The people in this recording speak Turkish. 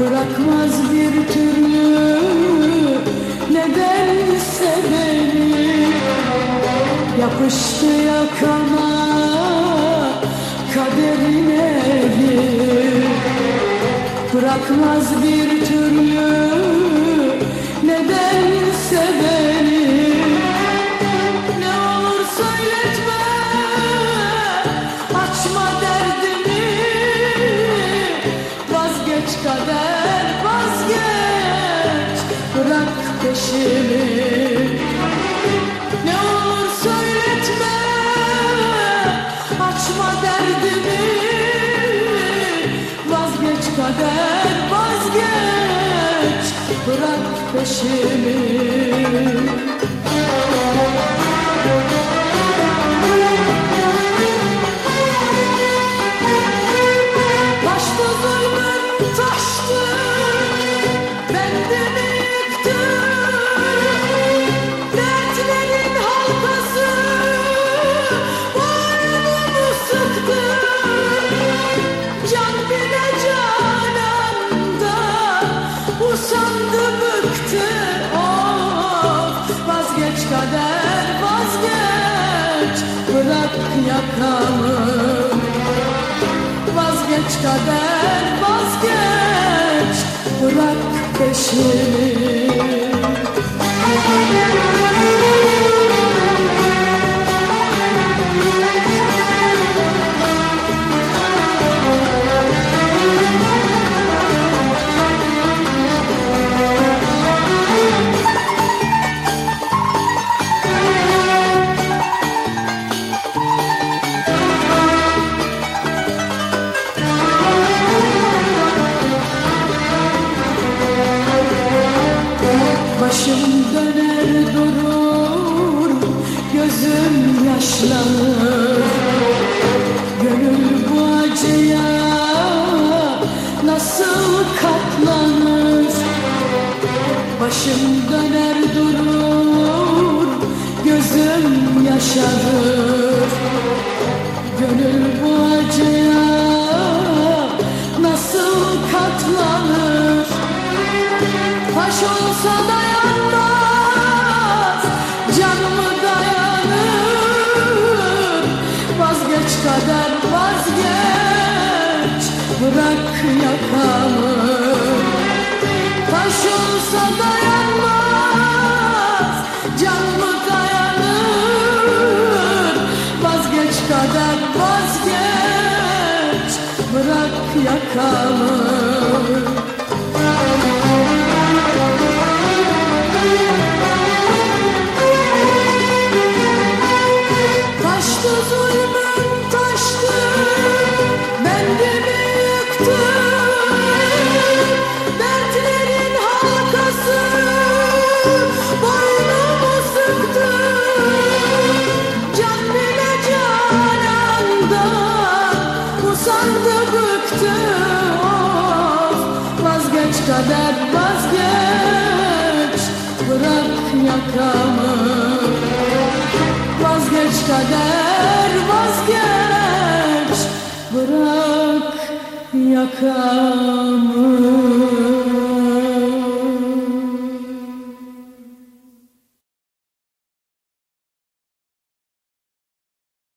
Bırakmaz bir türlü nedense beni. Yapıştı yakama kaderin Bırakmaz bir türlü kader vazgeç. Bırak peşimi kader vazgeç. Bırak peşimi Başım döner durur Gözüm yaşarır. Gönül bu acıya Nasıl katlanır? Taş olsa dayanmaz yakamı kader vazgeç. Bırak yakamı. Vazgeç kader vazgeç. Bırak yakamı